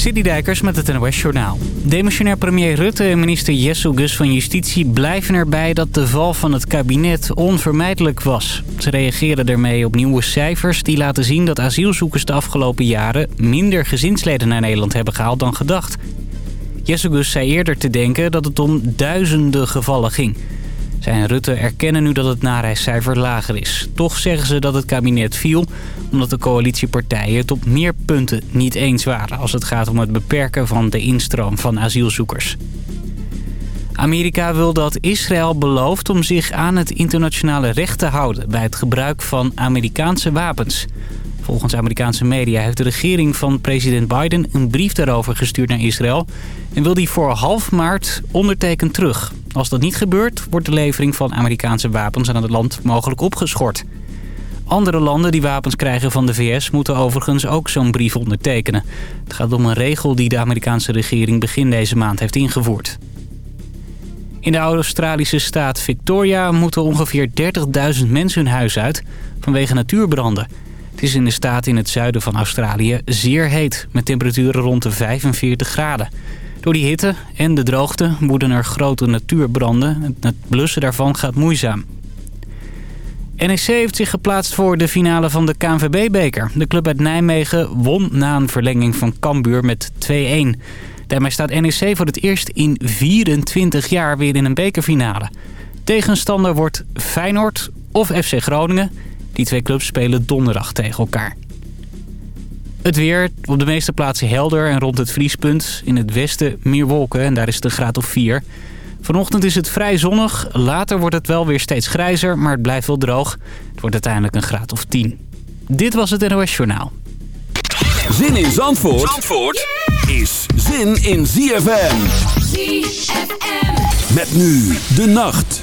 Dijkers met het NOS Journaal. Demissionair premier Rutte en minister Gus van Justitie blijven erbij dat de val van het kabinet onvermijdelijk was. Ze reageren ermee op nieuwe cijfers die laten zien dat asielzoekers de afgelopen jaren minder gezinsleden naar Nederland hebben gehaald dan gedacht. Gus zei eerder te denken dat het om duizenden gevallen ging. Zij en Rutte erkennen nu dat het nareiscijfer lager is. Toch zeggen ze dat het kabinet viel omdat de coalitiepartijen het op meer punten niet eens waren... als het gaat om het beperken van de instroom van asielzoekers. Amerika wil dat Israël belooft om zich aan het internationale recht te houden... bij het gebruik van Amerikaanse wapens. Volgens Amerikaanse media heeft de regering van president Biden een brief daarover gestuurd naar Israël... en wil die voor half maart ondertekend terug. Als dat niet gebeurt, wordt de levering van Amerikaanse wapens aan het land mogelijk opgeschort. Andere landen die wapens krijgen van de VS moeten overigens ook zo'n brief ondertekenen. Het gaat om een regel die de Amerikaanse regering begin deze maand heeft ingevoerd. In de Australische staat Victoria moeten ongeveer 30.000 mensen hun huis uit vanwege natuurbranden. Is in de staat in het zuiden van Australië zeer heet, met temperaturen rond de 45 graden. Door die hitte en de droogte woeden er grote natuurbranden. Het blussen daarvan gaat moeizaam. NEC heeft zich geplaatst voor de finale van de KNVB-beker. De club uit Nijmegen won na een verlenging van Cambuur met 2-1. Daarmee staat NEC voor het eerst in 24 jaar weer in een bekerfinale. Tegenstander wordt Feyenoord of FC Groningen. Die twee clubs spelen donderdag tegen elkaar. Het weer op de meeste plaatsen helder en rond het vriespunt. In het westen meer wolken en daar is het een graad of 4. Vanochtend is het vrij zonnig. Later wordt het wel weer steeds grijzer, maar het blijft wel droog. Het wordt uiteindelijk een graad of 10. Dit was het NOS Journaal. Zin in Zandvoort, Zandvoort is zin in ZFM. ZFM. Met nu de nacht.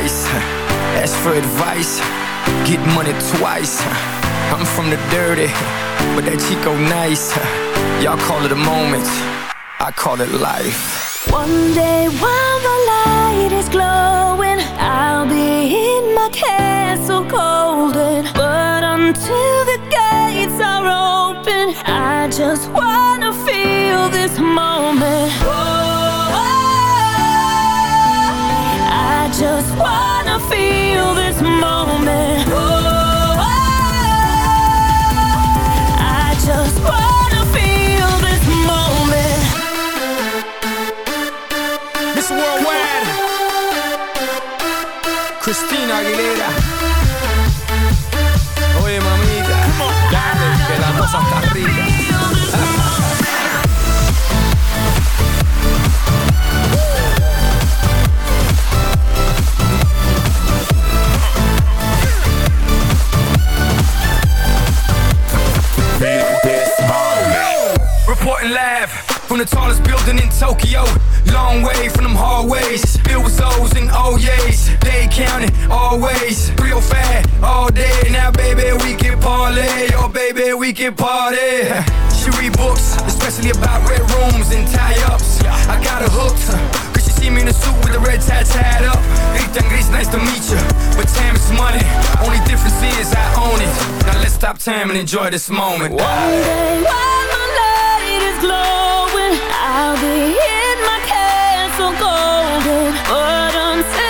get. Ask for advice, get money twice. I'm from the dirty, but that Chico nice. Y'all call it a moment, I call it life. One day while the light is glowing, I'll be in my castle the tallest building in Tokyo. Long way from them hallways. Filled with O's and oh O's. They counting always. Real fat all day. Now, baby, we can parlay. Oh, baby, we can party. She read books, especially about red rooms and tie ups. I got her hooked. Cause she see me in a suit with a red tie tied up. Rita Gris, nice to meet you. But time is money. Only difference is I own it. Now let's stop time and enjoy this moment. One day while the light is glowing, I'll be in my castle golden. But until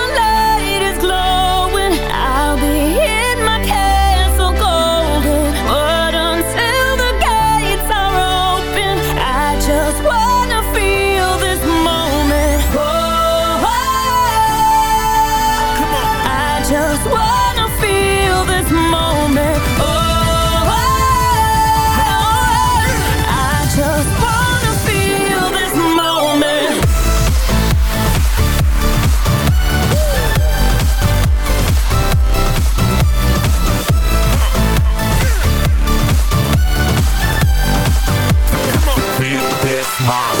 Boss.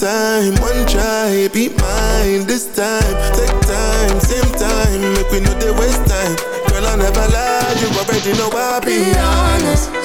time, one try, be mine this time. Take time, same time, make we know they waste time. Girl, I never lie, you already know I'll be, honest.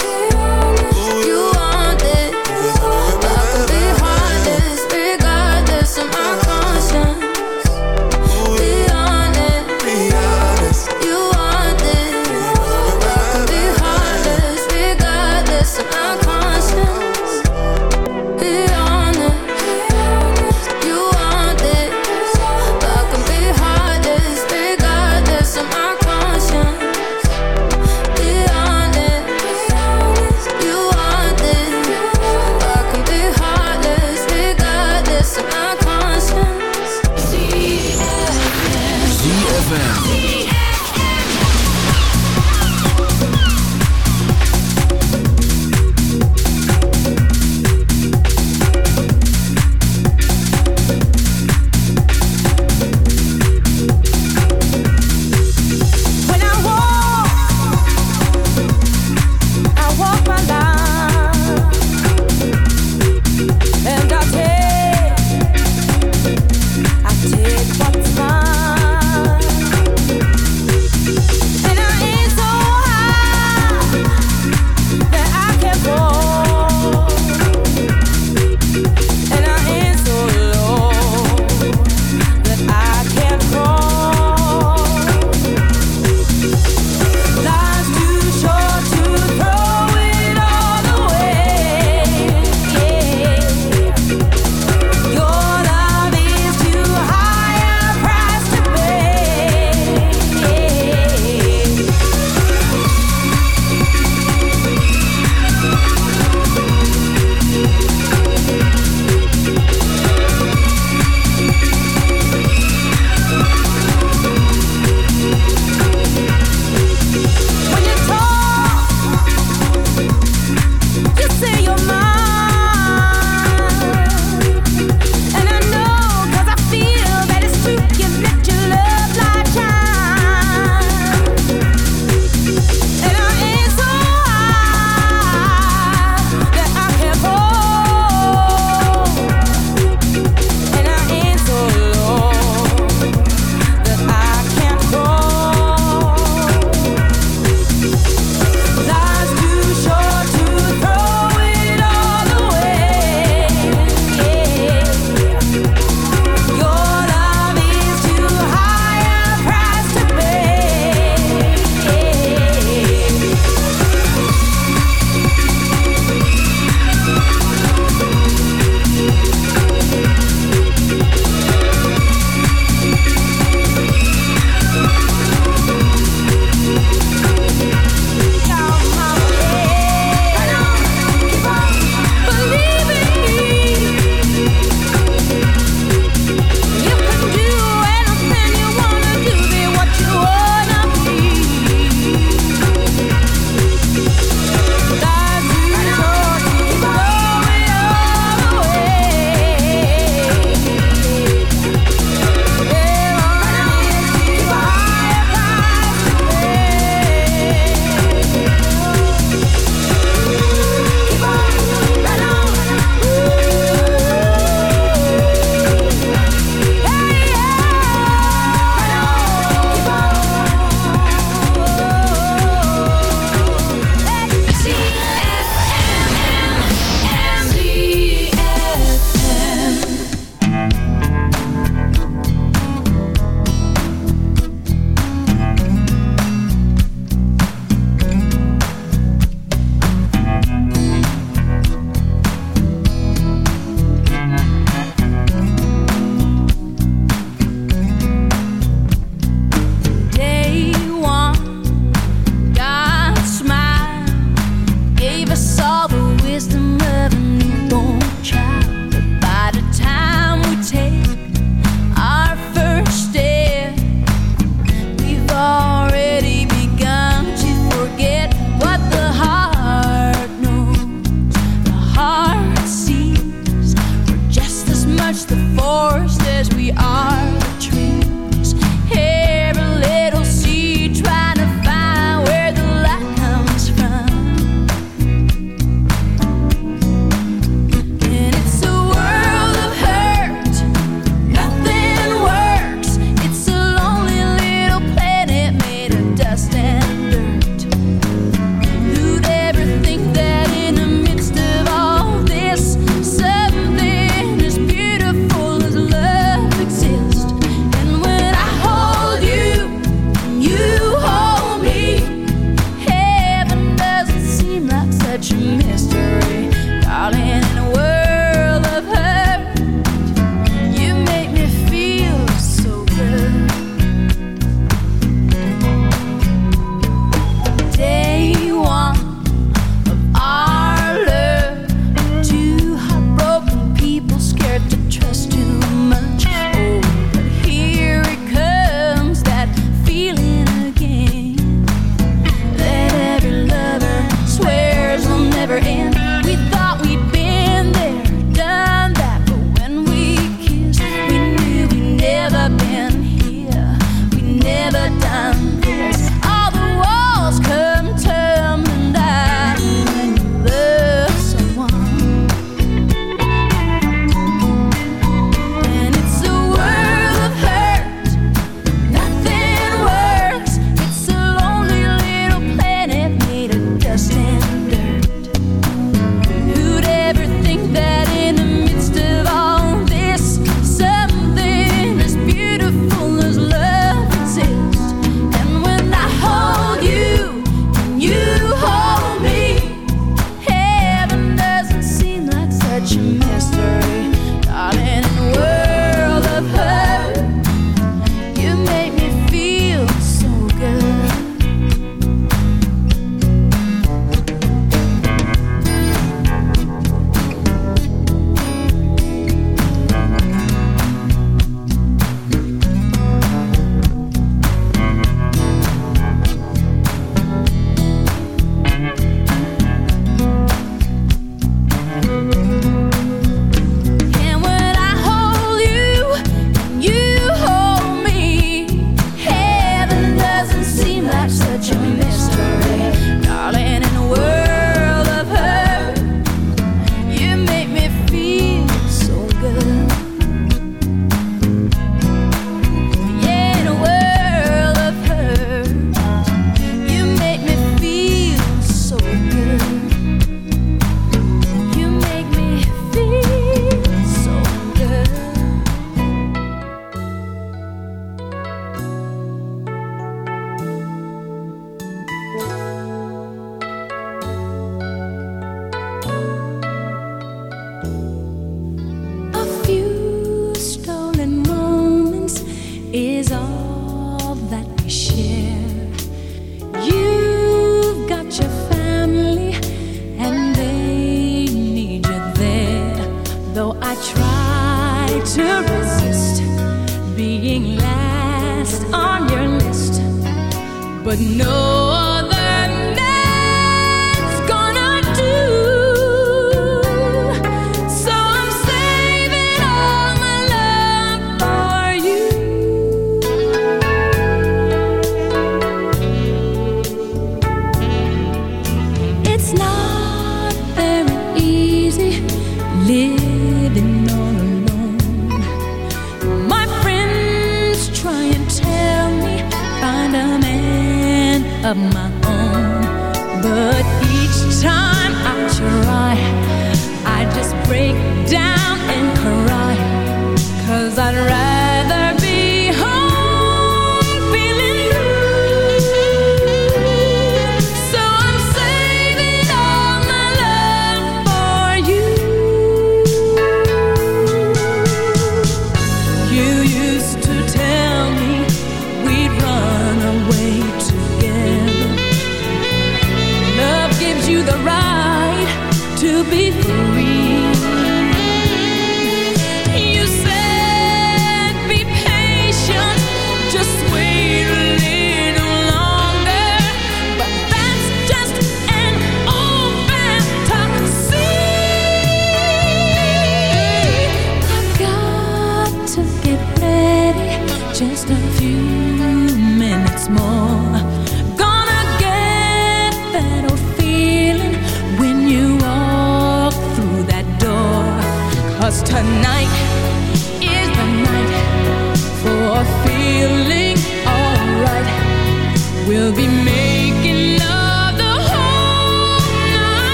to be